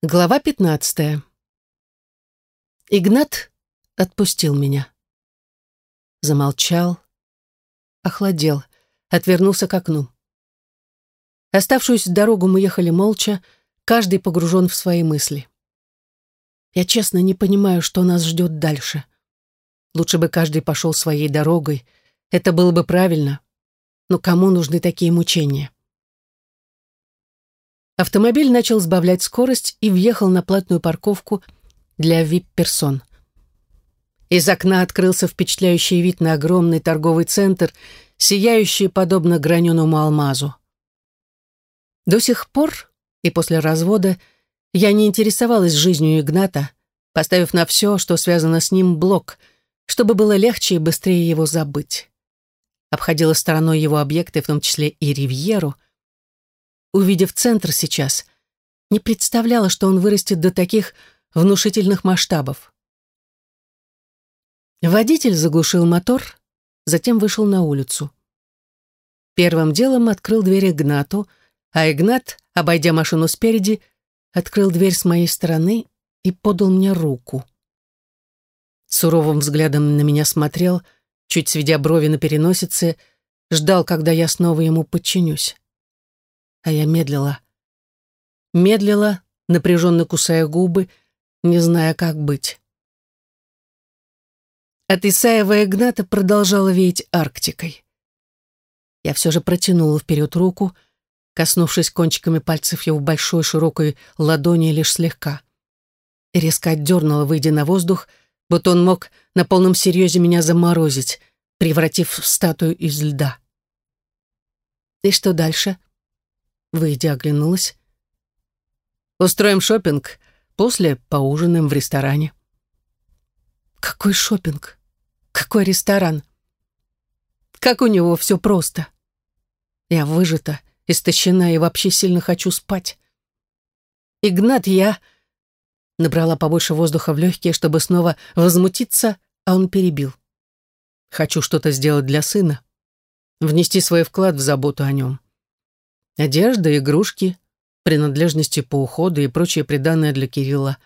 Глава пятнадцатая. Игнат отпустил меня. Замолчал, охладел, отвернулся к окну. Оставшуюся дорогу мы ехали молча, каждый погружен в свои мысли. Я честно не понимаю, что нас ждет дальше. Лучше бы каждый пошел своей дорогой, это было бы правильно. Но кому нужны такие мучения? Автомобиль начал сбавлять скорость и въехал на платную парковку для вип-персон. Из окна открылся впечатляющий вид на огромный торговый центр, сияющий подобно граненому алмазу. До сих пор и после развода я не интересовалась жизнью Игната, поставив на все, что связано с ним, блок, чтобы было легче и быстрее его забыть. Обходила стороной его объекты, в том числе и Ривьеру — увидев центр сейчас, не представляла, что он вырастет до таких внушительных масштабов. Водитель заглушил мотор, затем вышел на улицу. Первым делом открыл дверь Игнату, а Игнат, обойдя машину спереди, открыл дверь с моей стороны и подал мне руку. Суровым взглядом на меня смотрел, чуть сведя брови на переносице, ждал, когда я снова ему подчинюсь а я медлила. Медлила, напряженно кусая губы, не зная, как быть. От Исаева Игната продолжала веять Арктикой. Я все же протянула вперед руку, коснувшись кончиками пальцев его большой широкой ладони лишь слегка. И резко отдернула, выйдя на воздух, будто он мог на полном серьезе меня заморозить, превратив в статую из льда. И что дальше? Выйдя, оглянулась. «Устроим шопинг. После поужинаем в ресторане». «Какой шопинг? Какой ресторан?» «Как у него все просто. Я выжата, истощена и вообще сильно хочу спать». «Игнат, я...» Набрала побольше воздуха в легкие, чтобы снова возмутиться, а он перебил. «Хочу что-то сделать для сына. Внести свой вклад в заботу о нем. Одежда, игрушки, принадлежности по уходу и прочие приданное для Кирилла.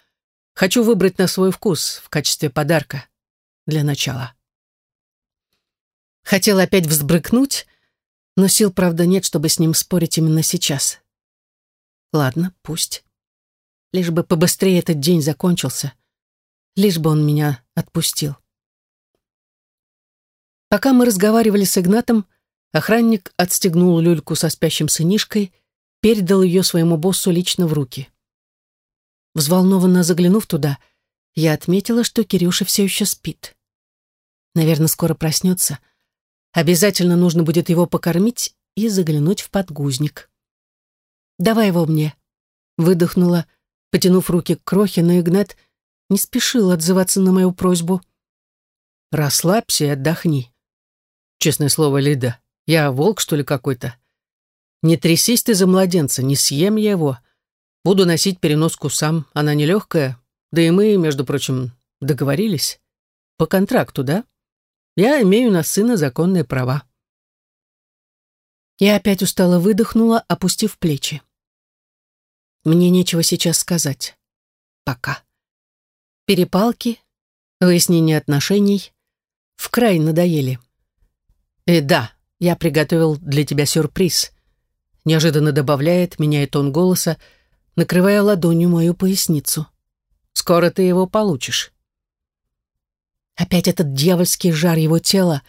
Хочу выбрать на свой вкус в качестве подарка. Для начала. Хотел опять взбрыкнуть, но сил, правда, нет, чтобы с ним спорить именно сейчас. Ладно, пусть. Лишь бы побыстрее этот день закончился. Лишь бы он меня отпустил. Пока мы разговаривали с Игнатом, Охранник отстегнул люльку со спящим сынишкой, передал ее своему боссу лично в руки. Взволнованно заглянув туда, я отметила, что Кирюша все еще спит. Наверное, скоро проснется. Обязательно нужно будет его покормить и заглянуть в подгузник. «Давай его мне», — выдохнула, потянув руки к крохе, но Игнат не спешил отзываться на мою просьбу. «Расслабься и отдохни». Честное слово, Лида, я волк, что ли, какой-то? Не трясись ты за младенца, не съем я его. Буду носить переноску сам, она нелегкая. Да и мы, между прочим, договорились. По контракту, да? Я имею на сына законные права. Я опять устало выдохнула, опустив плечи. Мне нечего сейчас сказать. Пока. Перепалки, выяснение отношений в край надоели. И да, я приготовил для тебя сюрприз. Неожиданно добавляет, меняет тон голоса, накрывая ладонью мою поясницу. Скоро ты его получишь. Опять этот дьявольский жар его тела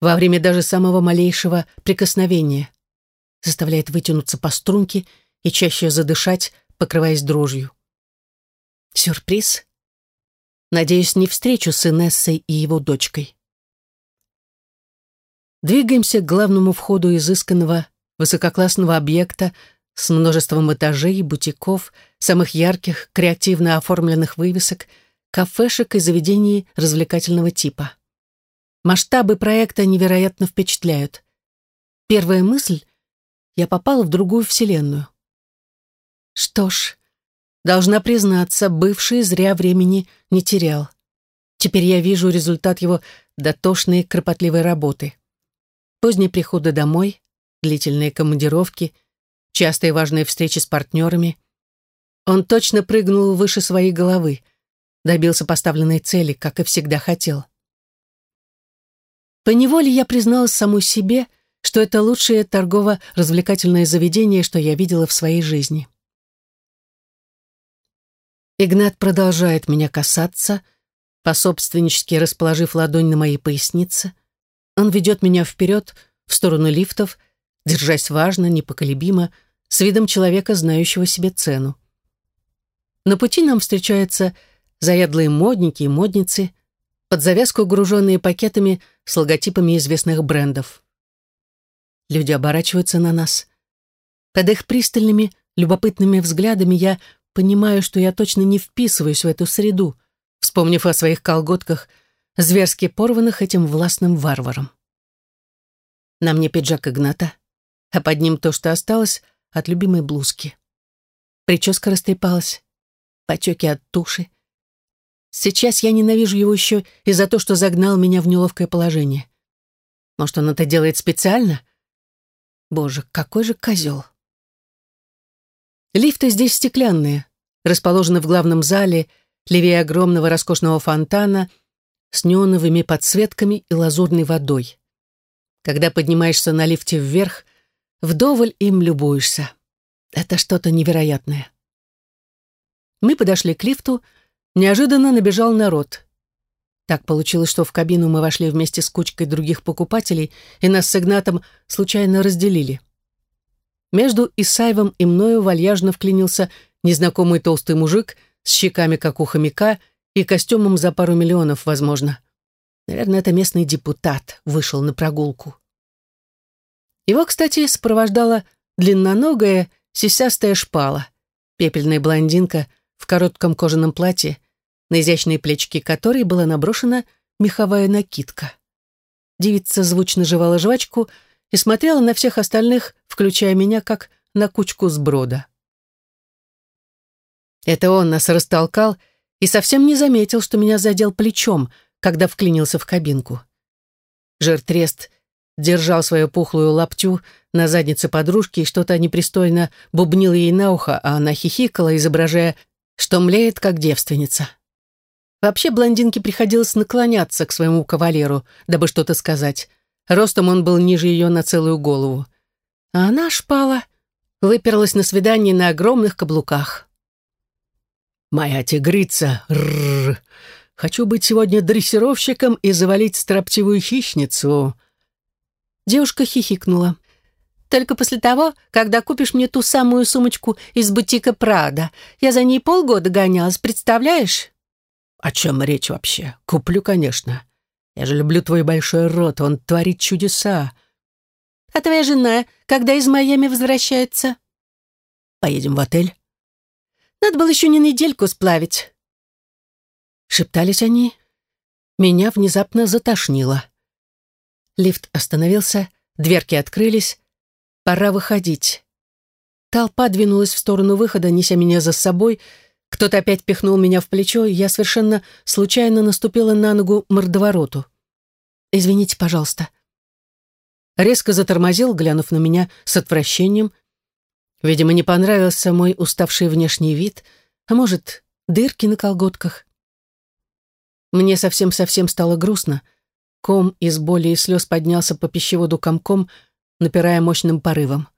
во время даже самого малейшего прикосновения заставляет вытянуться по струнке и чаще задышать, покрываясь дрожью. Сюрприз? Надеюсь, не встречу с Инессой и его дочкой. Двигаемся к главному входу изысканного высококлассного объекта с множеством этажей, бутиков, самых ярких, креативно оформленных вывесок, кафешек и заведений развлекательного типа. Масштабы проекта невероятно впечатляют. Первая мысль — я попала в другую вселенную. Что ж, должна признаться, бывший зря времени не терял. Теперь я вижу результат его дотошной, кропотливой работы. Поздние приходы домой, длительные командировки, частые важные встречи с партнерами. Он точно прыгнул выше своей головы, добился поставленной цели, как и всегда хотел. Поневоле я призналась саму себе, что это лучшее торгово-развлекательное заведение, что я видела в своей жизни. Игнат продолжает меня касаться, пособственнически расположив ладонь на моей пояснице. Он ведет меня вперед, в сторону лифтов, держась важно, непоколебимо, с видом человека, знающего себе цену. На пути нам встречаются заядлые модники и модницы, под завязку груженные пакетами с логотипами известных брендов. Люди оборачиваются на нас. Под их пристальными, любопытными взглядами я понимаю, что я точно не вписываюсь в эту среду, вспомнив о своих колготках, зверски порванных этим властным варваром. На мне пиджак Игната, а под ним то, что осталось от любимой блузки. Прическа растрепалась, потеки от туши. Сейчас я ненавижу его еще и за то, что загнал меня в неловкое положение. Может, он это делает специально? Боже, какой же козел. Лифты здесь стеклянные, расположены в главном зале, левее огромного роскошного фонтана с неоновыми подсветками и лазурной водой. Когда поднимаешься на лифте вверх, вдоволь им любуешься. Это что-то невероятное. Мы подошли к лифту, неожиданно набежал народ. Так получилось, что в кабину мы вошли вместе с кучкой других покупателей, и нас с Игнатом случайно разделили. Между Исаевым и мною вальяжно вклинился незнакомый толстый мужик с щеками, как у хомяка, и костюмом за пару миллионов, возможно. Наверное, это местный депутат вышел на прогулку. Его, кстати, сопровождала длинноногая, сисястая шпала, пепельная блондинка — в коротком кожаном платье, на изящные плечики которой была наброшена меховая накидка. Девица звучно жевала жвачку и смотрела на всех остальных, включая меня, как на кучку сброда. Это он нас растолкал и совсем не заметил, что меня задел плечом, когда вклинился в кабинку. Жертрест держал свою пухлую лаптю на заднице подружки и что-то непристойно бубнил ей на ухо, а она хихикала, изображая что млеет, как девственница. Вообще блондинке приходилось наклоняться к своему кавалеру, дабы что-то сказать. Ростом он был ниже ее на целую голову. А она, шпала, выперлась на свидание на огромных каблуках. «Моя тигрица, рррр, хочу быть сегодня дрессировщиком и завалить строптивую хищницу». Девушка хихикнула. Только после того, когда купишь мне ту самую сумочку из бутика Прада. Я за ней полгода гонялась, представляешь?» «О чем речь вообще? Куплю, конечно. Я же люблю твой большой рот, он творит чудеса». «А твоя жена, когда из Майами возвращается?» «Поедем в отель?» «Надо было еще не недельку сплавить». Шептались они. Меня внезапно затошнило. Лифт остановился, дверки открылись, Пора выходить. Толпа двинулась в сторону выхода, неся меня за собой. Кто-то опять пихнул меня в плечо, и я совершенно случайно наступила на ногу мордовороту. «Извините, пожалуйста». Резко затормозил, глянув на меня с отвращением. Видимо, не понравился мой уставший внешний вид, а может, дырки на колготках. Мне совсем-совсем стало грустно. Ком из боли и слез поднялся по пищеводу комком, напирая мощным порывом.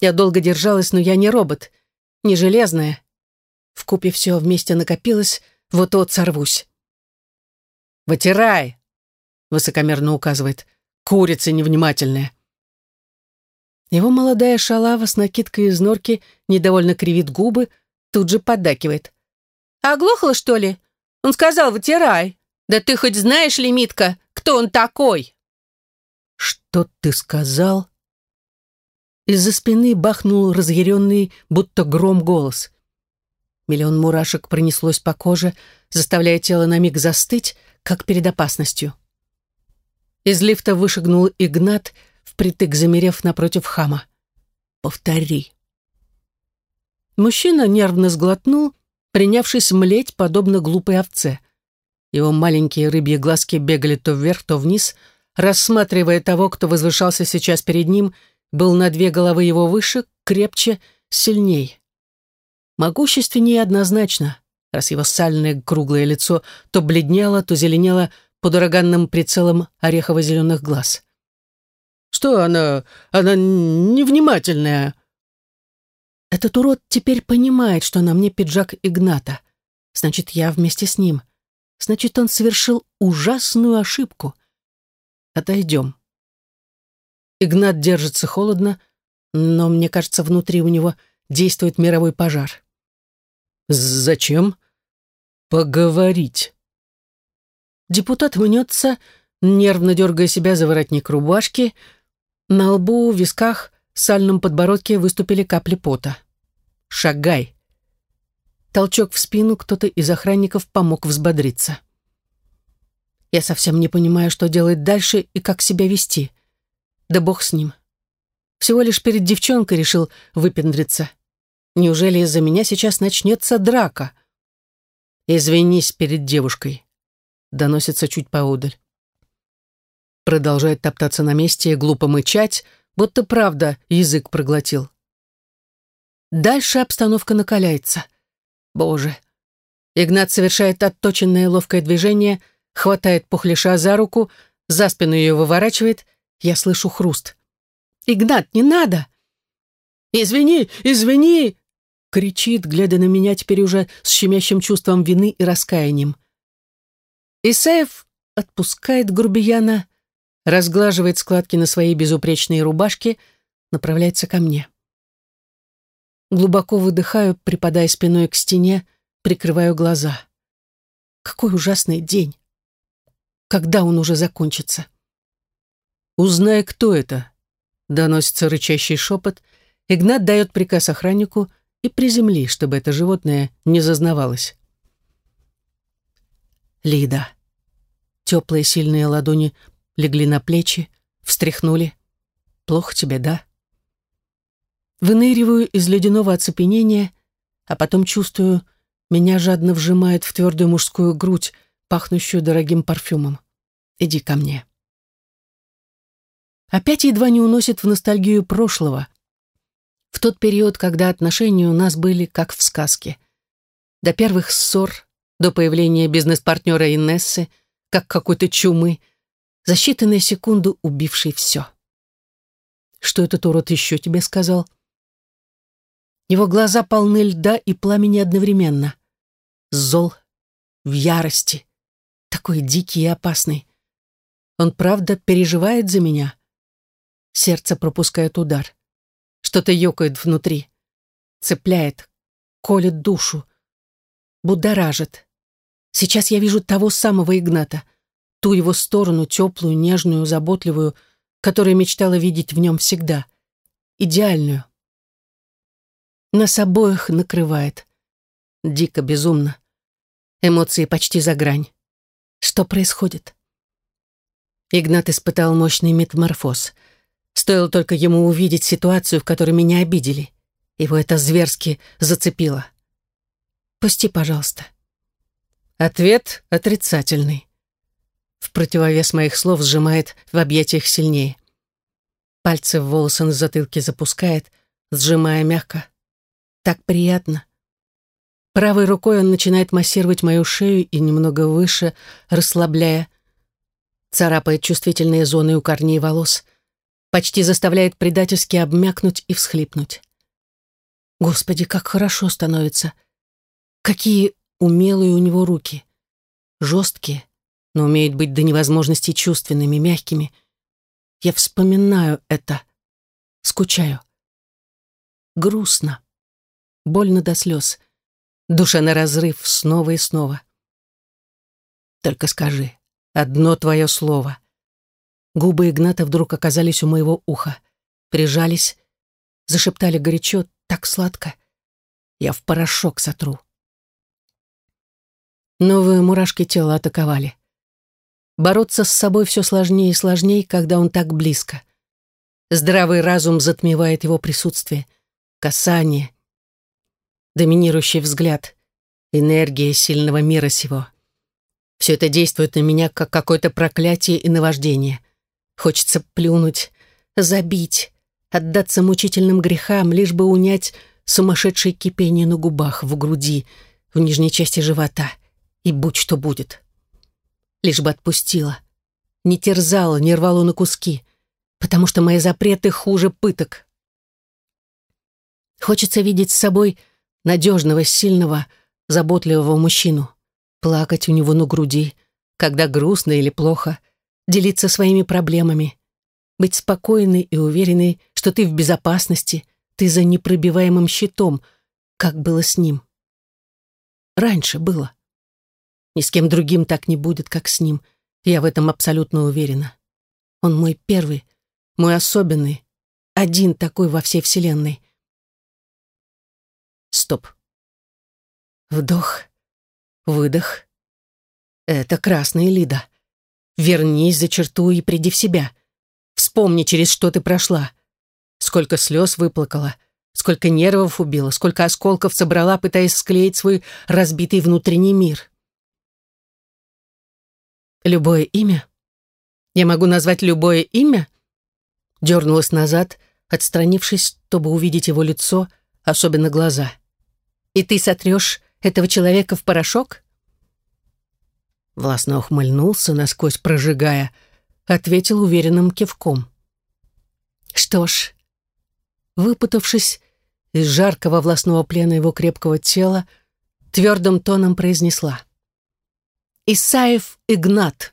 Я долго держалась, но я не робот, не железная. В купе все вместе накопилось, вот-вот сорвусь. «Вытирай!» — высокомерно указывает. «Курица невнимательная!» Его молодая шалава с накидкой из норки недовольно кривит губы, тут же поддакивает. «Оглохла, что ли? Он сказал, вытирай! Да ты хоть знаешь, Лимитка, кто он такой?» «Что ты сказал?» Из-за спины бахнул разъяренный, будто гром голос. Миллион мурашек пронеслось по коже, заставляя тело на миг застыть, как перед опасностью. Из лифта вышагнул Игнат, впритык замерев напротив хама. «Повтори». Мужчина нервно сглотнул, принявшись млеть, подобно глупой овце. Его маленькие рыбьи глазки бегали то вверх, то вниз — рассматривая того, кто возвышался сейчас перед ним, был на две головы его выше, крепче, сильней. Могущественнее однозначно, раз его сальное круглое лицо то бледнело, то зеленело под ураганным прицелом орехово-зеленых глаз. «Что она... она невнимательная?» Этот урод теперь понимает, что на мне пиджак Игната. Значит, я вместе с ним. Значит, он совершил ужасную ошибку. Отойдем. Игнат держится холодно, но, мне кажется, внутри у него действует мировой пожар. «Зачем?» «Поговорить». Депутат мнется, нервно дергая себя за воротник рубашки. На лбу, висках, сальном подбородке выступили капли пота. «Шагай!» Толчок в спину кто-то из охранников помог взбодриться. Я совсем не понимаю, что делать дальше и как себя вести. Да бог с ним. Всего лишь перед девчонкой решил выпендриться. Неужели из-за меня сейчас начнется драка? «Извинись перед девушкой», — доносится чуть поодаль. Продолжает топтаться на месте и глупо мычать, будто правда язык проглотил. Дальше обстановка накаляется. Боже. Игнат совершает отточенное ловкое движение, хватает пухлиша за руку, за спину ее выворачивает. Я слышу хруст. «Игнат, не надо!» «Извини, извини!» кричит, глядя на меня теперь уже с щемящим чувством вины и раскаянием. Исаев отпускает грубияна, разглаживает складки на своей безупречной рубашке, направляется ко мне. Глубоко выдыхаю, припадая спиной к стене, прикрываю глаза. Какой ужасный день. Когда он уже закончится? «Узнай, кто это», — доносится рычащий шепот. Игнат дает приказ охраннику и приземли, чтобы это животное не зазнавалось. Лида. Теплые сильные ладони легли на плечи, встряхнули. Плохо тебе, да? Выныриваю из ледяного оцепенения, а потом чувствую, меня жадно вжимает в твердую мужскую грудь, пахнущую дорогим парфюмом. Иди ко мне. Опять едва не уносит в ностальгию прошлого, в тот период, когда отношения у нас были как в сказке. До первых ссор, до появления бизнес-партнера Инессы, как какой-то чумы, за считанные секунды убивший все. Что этот урод еще тебе сказал? Его глаза полны льда и пламени одновременно. Зол, в ярости, такой дикий и опасный. Он правда переживает за меня? Сердце пропускает удар. Что-то ёкает внутри. Цепляет, колет душу. Будоражит. Сейчас я вижу того самого Игната. Ту его сторону, теплую, нежную, заботливую, которую мечтала видеть в нем всегда. Идеальную. Нас обоих накрывает. Дико, безумно. Эмоции почти за грань. Что происходит? Игнат испытал мощный метаморфоз — Стоило только ему увидеть ситуацию, в которой меня обидели. Его это зверски зацепило. «Пусти, пожалуйста». Ответ отрицательный. В противовес моих слов сжимает в объятиях сильнее. Пальцы в волосы на затылке запускает, сжимая мягко. Так приятно. Правой рукой он начинает массировать мою шею и немного выше, расслабляя. Царапает чувствительные зоны у корней волос — почти заставляет предательски обмякнуть и всхлипнуть. Господи, как хорошо становится. Какие умелые у него руки. Жесткие, но умеют быть до невозможности чувственными, мягкими. Я вспоминаю это. Скучаю. Грустно. Больно до слез. Душа на разрыв снова и снова. Только скажи, одно твое слово — Губы Игната вдруг оказались у моего уха. Прижались, зашептали горячо, так сладко. Я в порошок сотру. Новые мурашки тела атаковали. Бороться с собой все сложнее и сложнее, когда он так близко. Здравый разум затмевает его присутствие, касание, доминирующий взгляд, энергия сильного мира сего. Все это действует на меня, как какое-то проклятие и наваждение. Хочется плюнуть, забить, отдаться мучительным грехам, лишь бы унять сумасшедшее кипение на губах, в груди, в нижней части живота. И будь что будет. Лишь бы отпустила. Не терзала, не рвала на куски. Потому что мои запреты хуже пыток. Хочется видеть с собой надежного, сильного, заботливого мужчину. Плакать у него на груди, когда грустно или плохо. Делиться своими проблемами. Быть спокойной и уверенной, что ты в безопасности, ты за непробиваемым щитом, как было с ним. Раньше было. Ни с кем другим так не будет, как с ним. Я в этом абсолютно уверена. Он мой первый, мой особенный, один такой во всей вселенной. Стоп. Вдох, выдох. Это красная Лида. Вернись за черту и приди в себя. Вспомни, через что ты прошла. Сколько слез выплакала, сколько нервов убила, сколько осколков собрала, пытаясь склеить свой разбитый внутренний мир. Любое имя? Я могу назвать любое имя? Дернулась назад, отстранившись, чтобы увидеть его лицо, особенно глаза. И ты сотрешь этого человека в порошок? Властно ухмыльнулся, насквозь прожигая, ответил уверенным кивком. Что ж, выпутавшись из жаркого властного плена его крепкого тела, твердым тоном произнесла. Исаев Игнат.